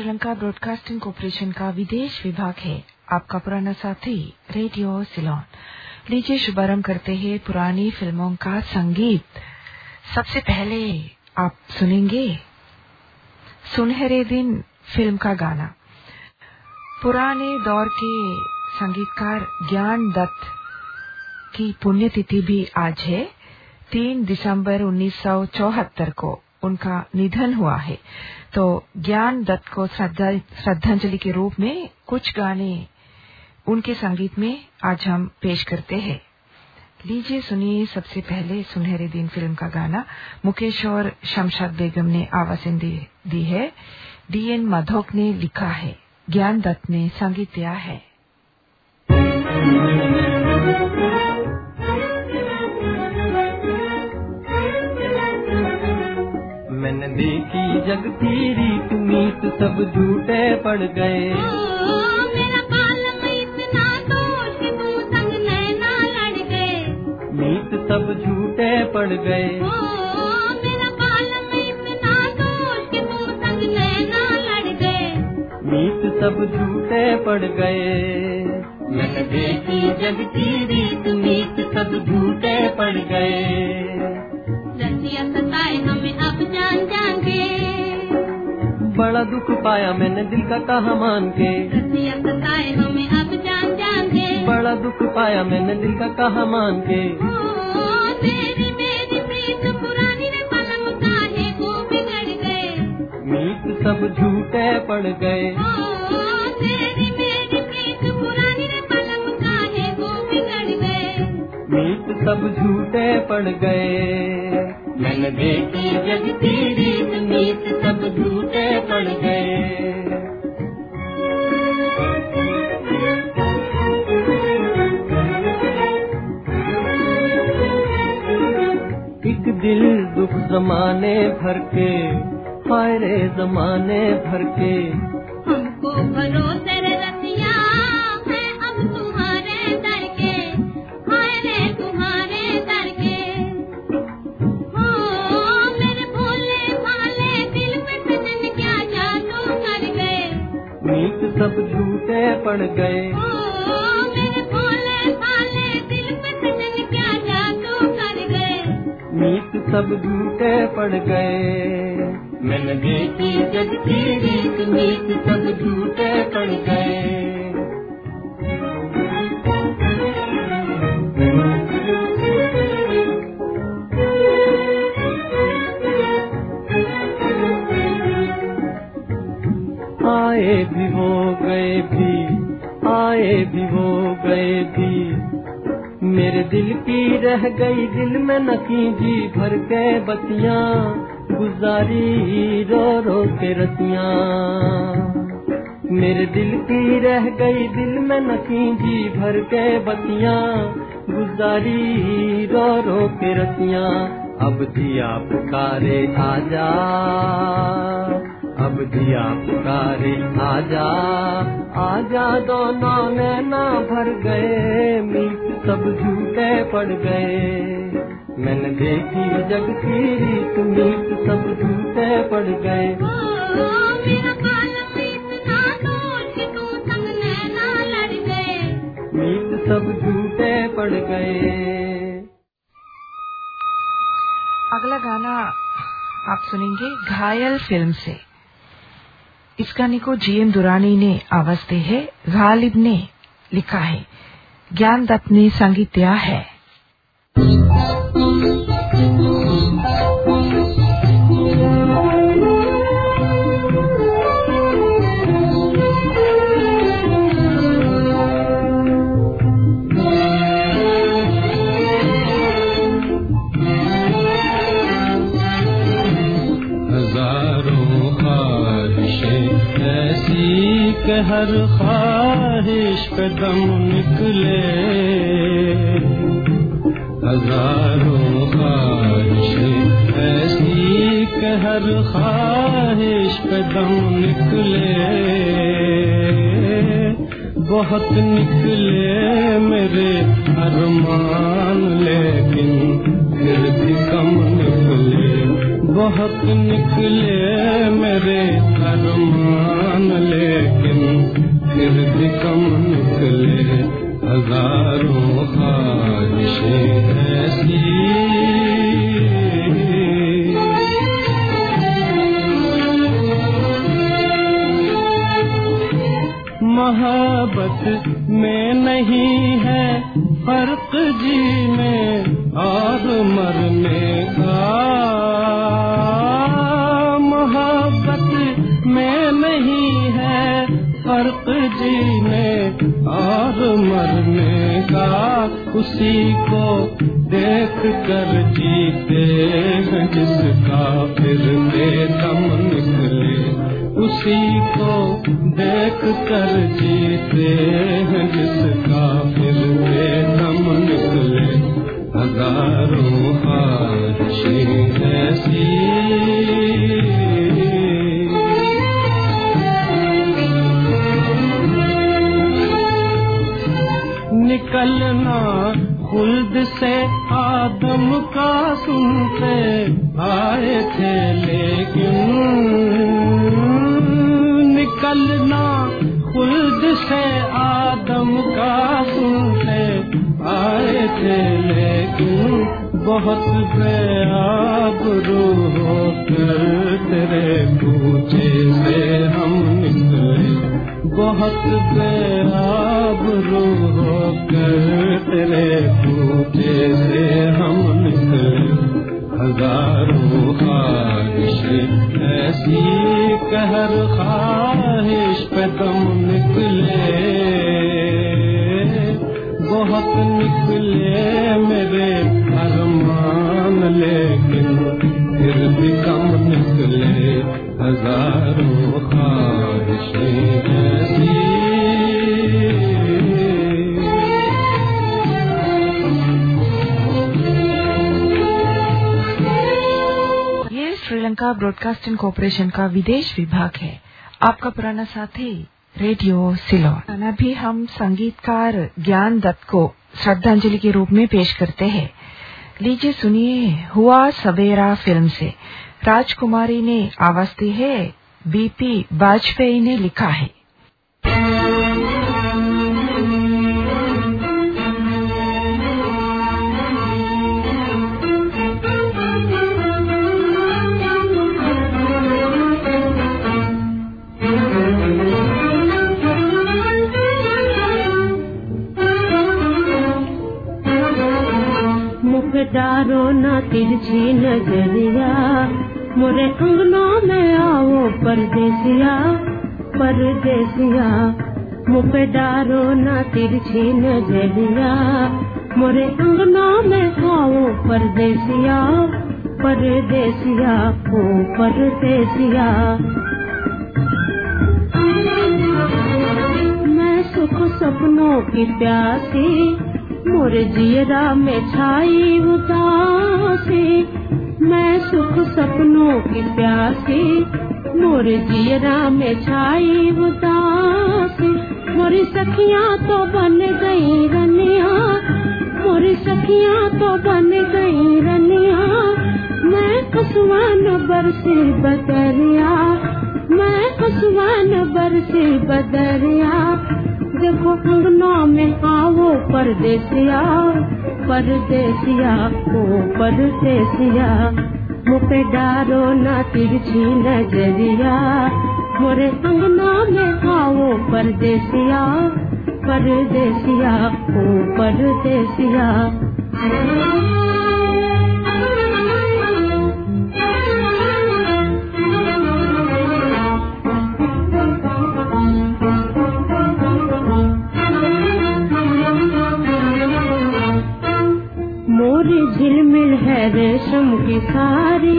Sri Lanka broadcasting corporation का विदेश विभाग है। आपका पुराना साथी, रेडियो सिलोन। लीजिए शुभारंभ करते हैं पुरानी फ़िल्मों का संगीत। सबसे पहले आप सुनेंगे सुनहरे दिन फ़िल्म का गाना। पुराने दौर के संगीतकार ज्ञान दत्त की पुण्यतिथि भी आज है, तीन दिसंबर 1974 को। उनका निधन हुआ है। तो ज्ञान दत्त को श्रद्धांजलि के रूप में कुछ गाने उनके संगीत में आज हम पेश करते हैं। लीजिए सुनिए सबसे पहले सुनहरे दिन फ़िल्म का गाना। मुकेश और शमशाद बेगम ने आवाज़ दी है। डीएन माधोक ने लिखा है, ज्ञान दत्त ने संगीत दिया है। मैंने देखी जग की रीत मीत सब झूठे पड़ गए। मीत सब झूठे पड़ गए। दुख पाया मैंने दिल का कहा मान के। सताए हमें अब जान जान के। बड़ा दुख पाया मैंने दिल का कहा मान के। तेरी मीत सब झूठे पड़ गए। तेरी मीत सब झूठे पड़ गए। मैंने देखी जग की रीत मीत सब झूठे पड़ गए। एक दिल दुख जमाने भर के हाय रे जमाने भर के, हमको भरोसे पड़ गए। भोले भाले दिल में सजन क्या जादू कर गए। मीत सब झूठे पड़ गए। मैंने देखी जग की रीत मीत सब झूठे पड़ गए। रह गई दिल में नकी जी भर के बतिया, गुजारी रो रो के रतियाँ मेरे दिल की रह गई दिल में नकी जी भर के बतिया, गुजारी रो रो के रतियाँ अब दिया पुकारे आजा, अब दिया पुकारे आजा आजा दोनों नैना भर गए मीत सब झूठे पड़ गए। मैंने देखी जग की रीत मीत सब झूठे पड़ गए। मीत सब झूठे पड़ गए। अगला गाना आप सुनेंगे घायल फ़िल्म से। इस गाने को जीएम दुरानी ने आवाज़ दी है गालिब ने लिखा है। ज्ञान दत्त ने संगीत दिया है। हर ख्वाहिश पे निकले। हज़ारों ख्वाहिशें ऐसी के हर ख्वाहिश पे निकले। बहुत निकले मेरे अरमान, लेकिन फिर भी कम निकले। बहुत निकले मेरे अरमान, लेकिन फिर कम निकले हज़ारों ख्वाहिशें ऐसी। मोहब्बत में नहीं है फ़र्क जी में, और मरने का और मरने का उसी को देख कर जीते हैं जिसका फिर दम निकले। उसी को देख कर जीते बहुत निकले मेरे अरमान लेकिन फिर भी कम निकले हज़ारों श्रीलंका ब्रॉडकास्टिंग कॉरपोरेशन का विदेश विभाग है। आपका पुराना साथी रेडियो सिलोन अभी हम संगीतकार ज्ञान दत्त को श्रद्धांजलि के रूप में पेश करते हैं। लीजिए सुनिए हुआ सवेरा फ़िल्म से। राजकुमारी ने आवाज़ दी है, बीपी वाजपेयी ने लिखा है। डारो न तिरछी नज़रिया। मोरे अंगनों में आओ परदेसिया परदेसिया। मुख डारो न तिरछी नज़रिया। मोरे अंगनों में आओ परदेसिया परदेसिया, ओ परदेसिया। मैं सुख सपनों की प्यासी मोरे जियरा में छाई उदासी। मैं सुख सपनों की प्यासी। मोरे जियरा में छाई उदासी। मोरी सखियाँ तो बन गई रनिया। मोरी सखियाँ तो बन गई रनिया। मैं कसवान बरसी बदरिया। मैं कसवान बरसी बदरिया। देखो अंगनों में परदेसिया परदेसिया, ओ परदेसिया। मुझे डारो ना तिरछी नज़रिया। मोरे अंगना में आओ परदेसिया परदेसिया, ओ परदेसिया। रेशम की सारी।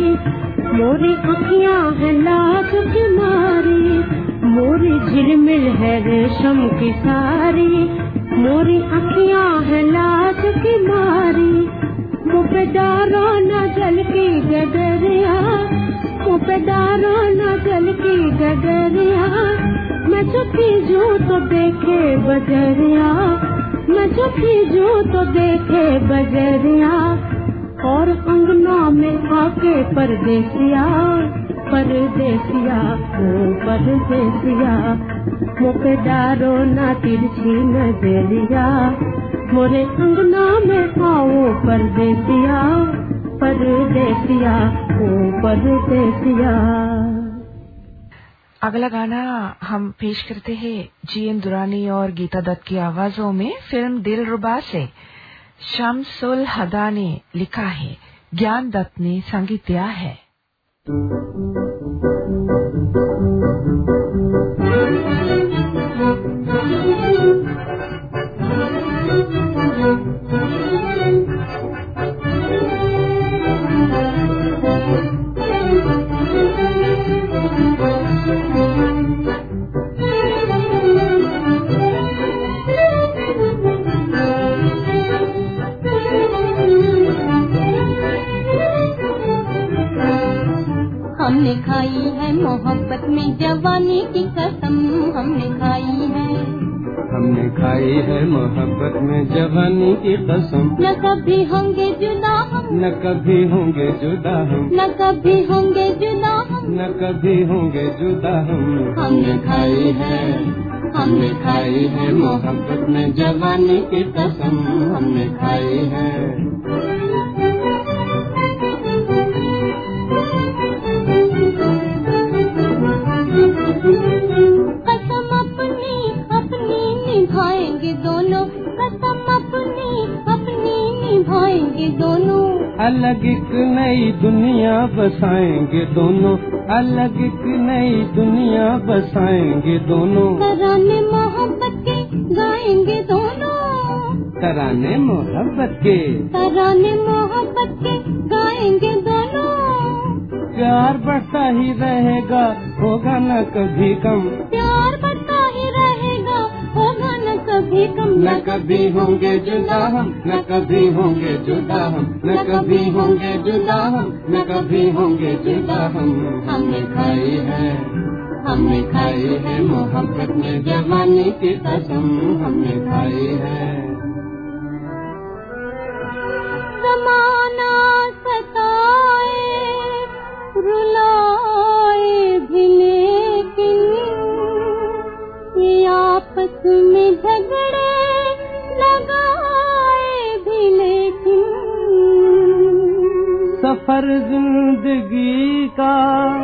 मोरी अखियाँ है लाज की मारी। मोरी झिलमिल है रेशम की सारी। मोरी अखियाँ है लाज की मारी। मुझे न जल की गगरिया मुझे न जल की गगरिया मैं चुपी जो तो देखे बजरिया। मैं चुपी जो तो देखे बजरिया। और अंगना में आके परदेसिया परदेसिया, ओ परदेसिया। मोके डारो ना तिरछी नज़रिया, मोरे अंगना में आओ परदेसिया परदेसिया, ओ परदेसिया। अगला गाना हम पेश करते हैं जीएन दुरानी और गीता दत्त की आवाजों में फ़िल्म दिल रुबा से। शमसुल हदा ने लिखा है ज्ञान दत्त ने संगीत दिया है। हमने हमने खाई है मोहब्बत में जवानी की कसम। न कभी होंगे जुदा हम। न कभी होंगे जुदा हम। न कभी होंगे जुदा हम। न कभी होंगे जुदा हम। हमने खाई है हमने खाई है मोहब्बत में जवानी की कसम। हमने खाई है। दोनों अलग एक नई दुनिया बसाएँगे दोनों। अलग एक नई दुनिया बसाएँगे दोनों। तराने मोहब्बत के गाएँगे दोनों। तराने मोहब्बत के। तराने मोहब्बत के गाएँगे दोनों। प्यार बढ़ता ही रहेगा होगा न कभी कम कभी कम न कभी होंगे जुदा हम न कभी होंगे जुदा हम न कभी होंगे जुदा हम न कभी होंगे जुदा हम। हमने खाई है हमने खाई है मोहब्बत में जवानी की कसम। हमने खाई है। जमाना सताए रुलाए आपस में झगड़े लगाए भी लेकिन। सफ़र ज़िंदगी का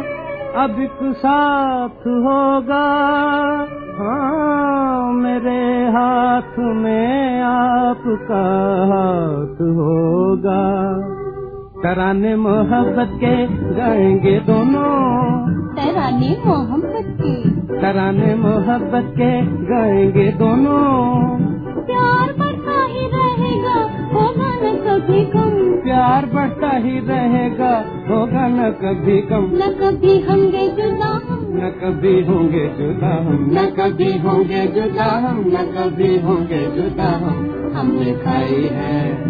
अब साथ होगा। हाँ मेरे हाथ में आपका हाथ होगा। तराने मोहब्बत के गाएँगे दोनों। तराने मोहब्बत के। तराने मोहब्बत के गाएँगे दोनों। प्यार बढ़ता ही रहेगा होगा न कभी कम प्यार बढ़ता ही रहेगा होगा न कभी कम न कभी होंगे जुदा न कभी होंगे जुदा हम। न कभी होंगे जुदा हम। न कभी होंगे जुदा हम। हमने खाई है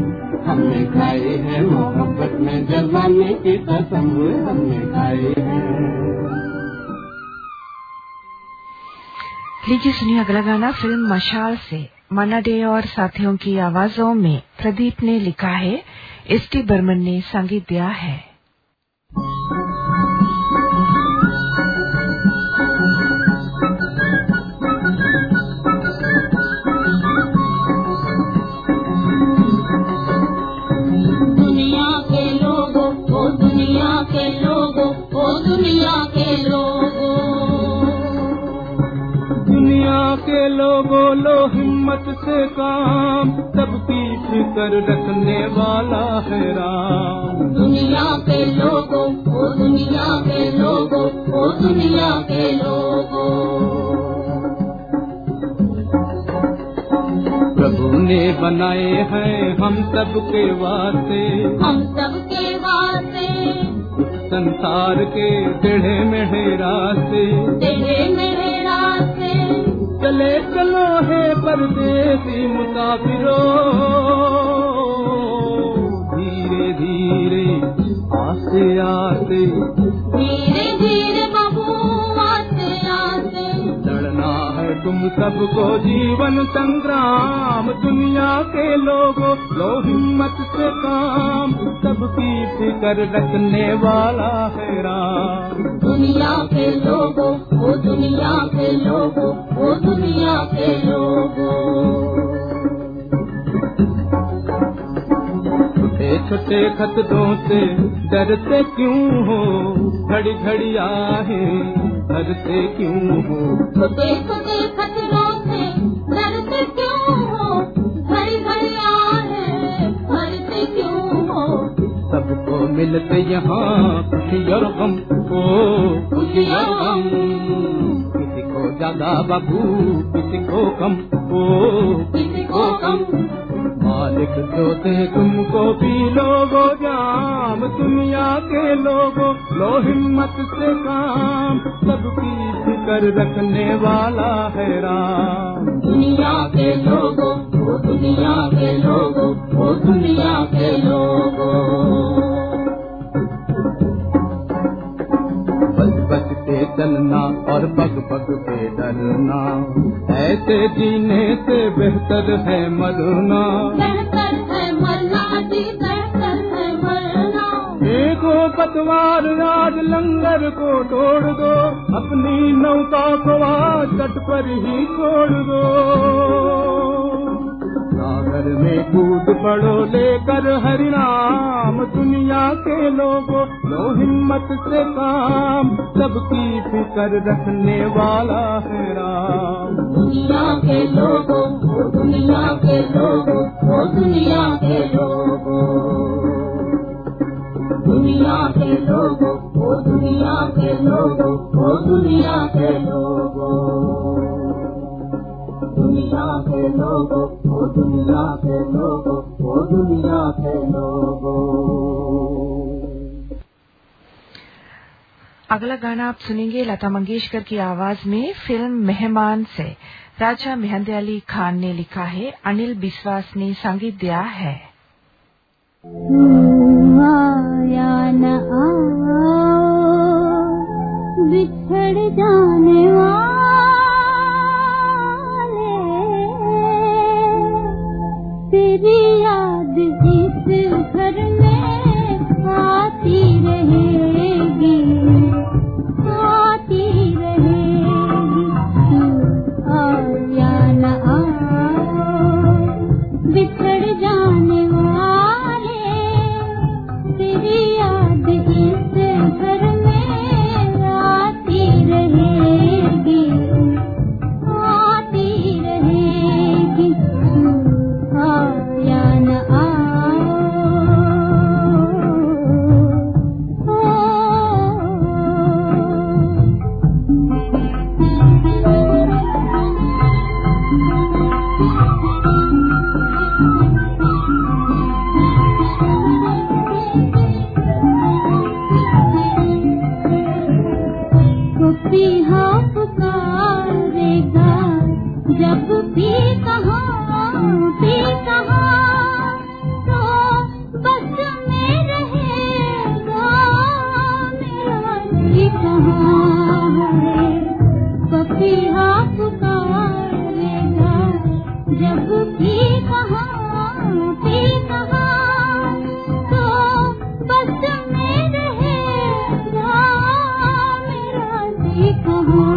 हमने खाई है मोहब्बत में जवानी की कसम। हमने खाई है। लीजिए सुनिए अगला गाना फ़िल्म मशाल से। मन्ना डे और साथियों की आवाजों में प्रदीप ने लिखा है, एस टी बर्मन ने संगीत दिया है। सबके वास्ते हम सबके वास्ते संसार के टेढ़े तुम सबको जीवन संग्राम दुनिया के लोगों लो हिम्मत से काम। सबकी फिकर रखने वाला है राम। दुनिया के लोगों वो दुनिया के लोगों वो दुनिया के लोगों। छोटे छोटे खतरों से डरते क्यों हो? घड़ी घड़ी आहे डरते क्यों हो? छोटे छोटे खतरों से डरते क्यों हो? घड़ी घड़ी आहे भरते क्यों हो? सबको मिलते यहाँ खुशी और गम को। खुशी और गम। किसी को ज़्यादा बाबू किसी को कम ओ किसी को कम। जो दे तुमको भी लोगो जाम दुनिया के लोगो लो हिम्मत से काम सबकी फिकर रखने वाला है राम। दुनिया के लोगों वो दुनिया के लोगों वो दुनिया के लोगों। बच के चलना और पग पग पे डरना ऐसे जीने से बेहतर है मरना। पतवार आज लंगर को तोड़ दो, अपनी नौका को आज तट पर ही छोड़ दो। सागर में कूद पड़ो लेकर हरिनाम, दुनिया के लोगों लो हिम्मत से काम सबकी फिकर रखने वाला है राम। दुनिया के लोगों, दुनिया के लोगों, दुनिया के लोगों। दुनिया के लोगों वो दुनिया के लोगों वो दुनिया के लोगों। दुनिया के लोगों वो दुनिया के लोगों वो दुनिया के लोगों। अगला गाना आप सुनेंगे लता मंगेशकर की आवाज़ में फ़िल्म मेहमान से। राजा मेहंदी अली खान ने लिखा है अनिल बिस्वास ने संगीत दिया है। आया वाले ficou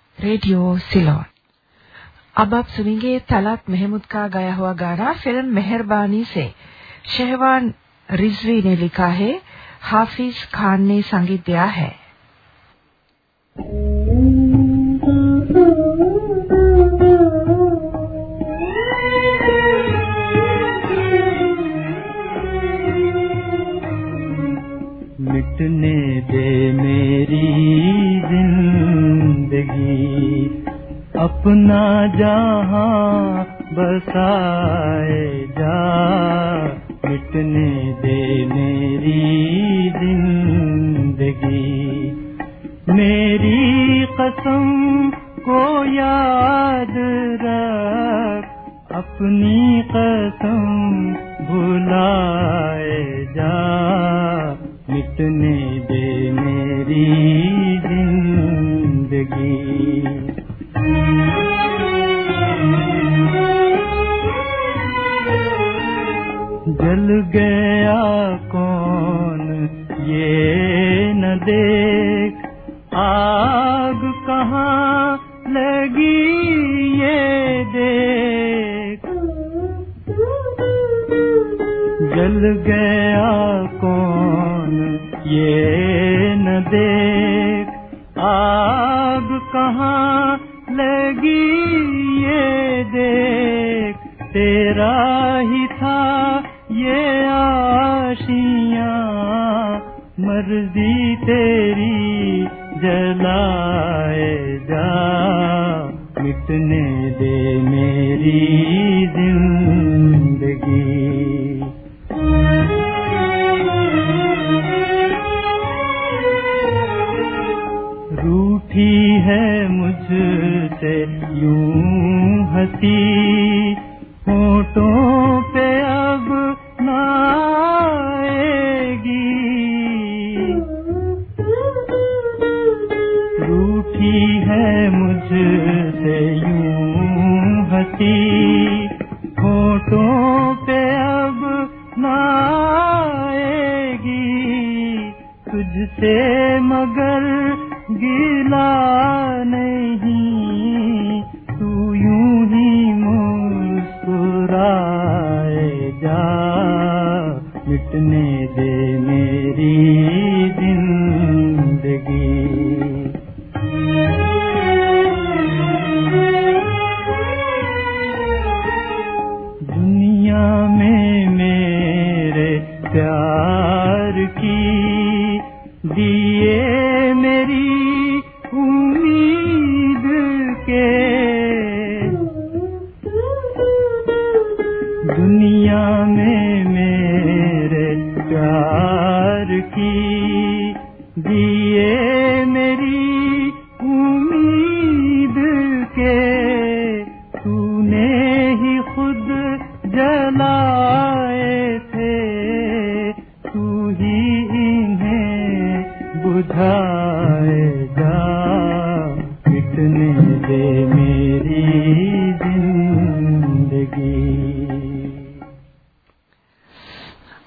रेडियो सिलोन अब आप सुनेंगे तलात महमूद का गाया हुआ गाना, फ़िल्म मेहरबानी से। शहवान रिजवी ने लिखा है, हाफिज खान ने संगीत दिया है। मिटने दे मेरी ज़िंदगी। अपना जहाँ बसाए जा, मिटने दे मेरी ज़िंदगी। मेरी कसम को याद रख, अपनी कसम भुलाए जा, मिटने दे मेरी जल गया कौन ये न देख? आग कहाँ लगी ये देख? जल गया कौन ये न देख? आग कहाँ लगी ये देख, तेरा ही था ये आशिया। मर्ज़ी तेरी जलाए जा, मिटने दे मेरी मुझसे यूँ हँसी। होठों पे अब नाएगी रूठी है मुझसे यूँ हँसी। तुझसे मगर गिला मिटने मिटने दे मेरी ज़िंदगी।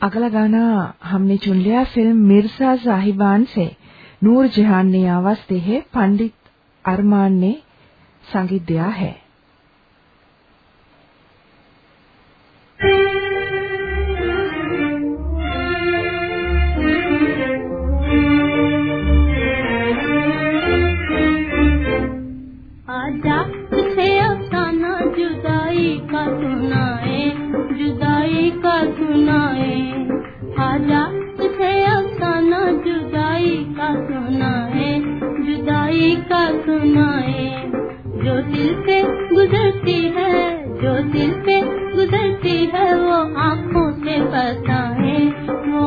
अगला गाना हमने चुन लिया फ़िल्म मिर्ज़ा साहिबान से। नूर जहान ने आवाज़ दी है, पंडित अरमान ने संगीत दिया है। जुदाई है, जुदाई का सुनाए। जो दिल से गुजरती है, जो दिल से गुजरती है, वो आँखों से बताए वो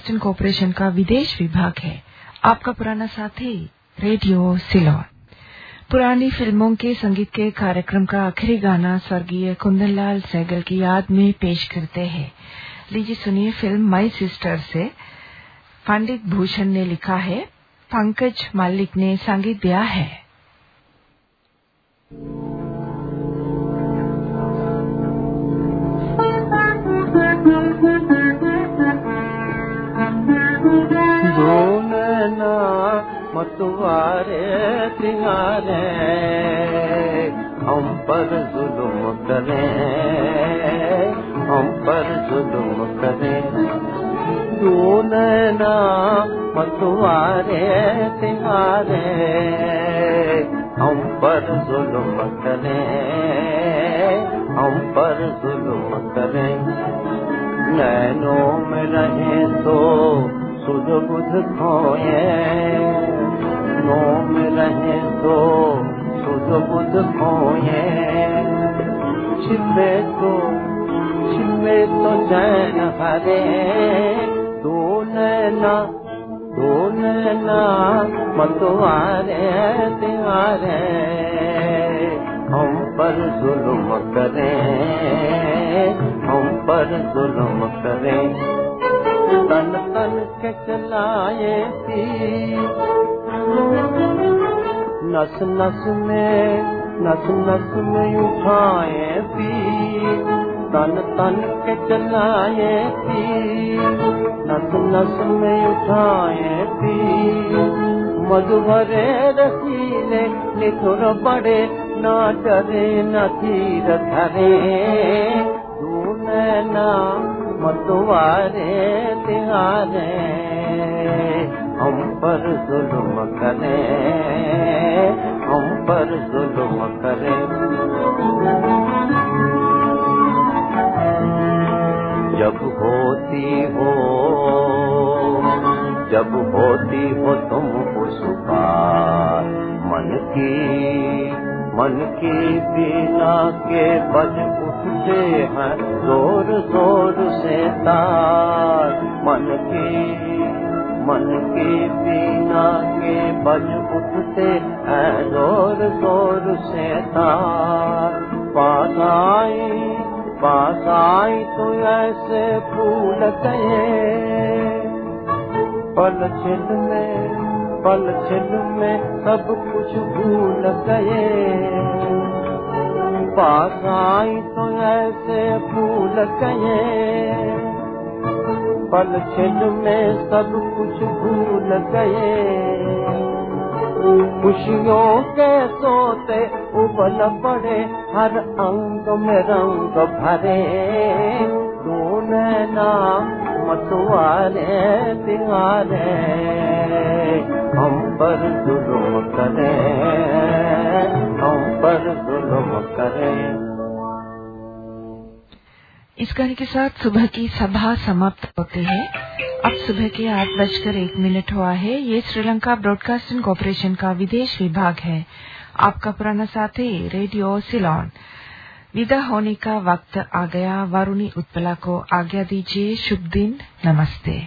ब्रॉडकास्टिंग कॉरपोरेशन का विदेश विभाग है। आपका पुराना साथी रेडियो सिलोन पुरानी फ़िल्मों के संगीत के कार्यक्रम का आखिरी गाना स्वर्गीय कुंदनलाल सहगल की याद में पेश करते हैं। लीजिए सुनिए फ़िल्म माई सिस्टर से। पंडित भूषण ने लिखा है, पंकज मल्लिक ने संगीत दिया है। मतवारे तिहारे हम पर जुल्म करें हम पर करें दो नैना मतवारे तिहारे हम पर करें नैनों में तो सुध बुध खोए। नो रहे तो सुध बुध खोए। छिपे तो छिपे तो चैन हरे। दो नैना दो नैना मतवारे तिहारे हम पर जुल्म करें, हम पर जुल्म करें। तन तन के चलाए पी नस नस में, नस नस में उठाए पी तन तन के चलाए पी नस नस में उठाए पी मधुभरे रसीले, निथुर बड़े ना डरे न धीर धरे। तू नैना मतवारे, तिहारे, हम पर जुल्म करे, हम पर जुल्म करे। जब होती हो, जब होती हो तुम उस पार मन की मन की बीना के बज उठते हैं, ज़ोर ज़ोर से तार। मन की मन की बीना के बज उठते हैं, ज़ोर ज़ोर से तार। पास आई पास आई तो ऐसे फूल गए पल छिन में पल छिन में सब कुछ भूल गए। पास आई तो ऐसे भूल गए। पल छिन में सब कुछ भूल गए। खुशियों के सोते उबल पड़े, हर अंग में रंग भरे। मतवारे तिहारे हम पर जुल्म करे, हम पर जुल्म करे। इस गाने के साथ सुबह की सभा समाप्त होती है। अब सुबह के आठ बजकर एक मिनट हुआ है। ये श्रीलंका ब्रॉडकास्टिंग कॉरपोरेशन का विदेश विभाग है। आपका पुराना साथी, रेडियो सिलोन। विदा होने का वक्त आ गया वरुणी उत्पला को आज्ञा दीजिए शुभ दिन नमस्ते